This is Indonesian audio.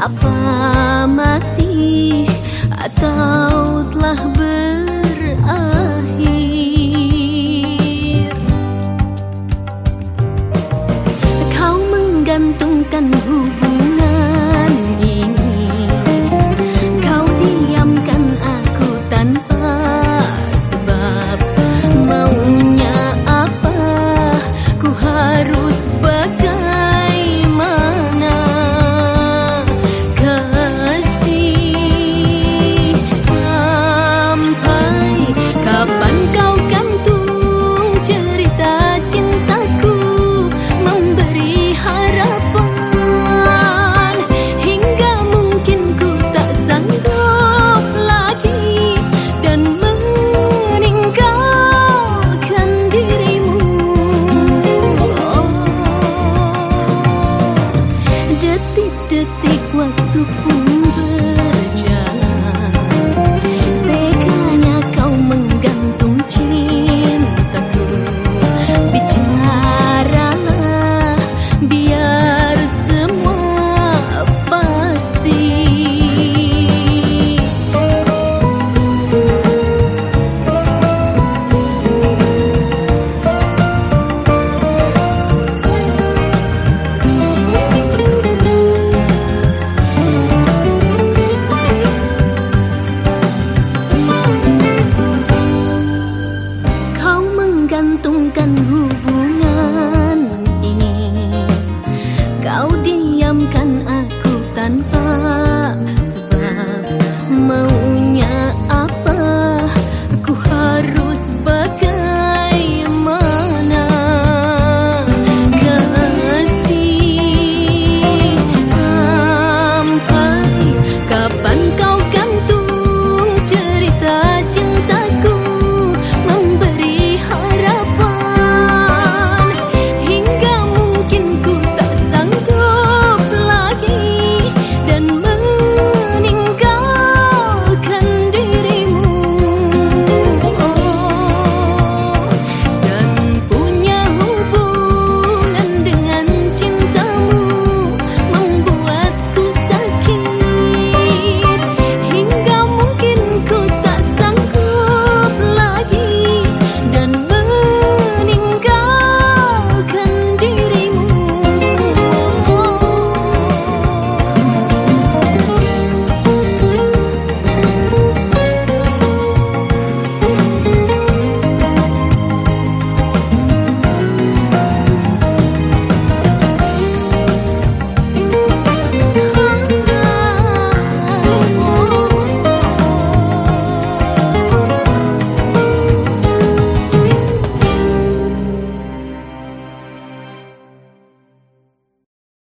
Apa masih atau diamkan aku tanpa sebab mau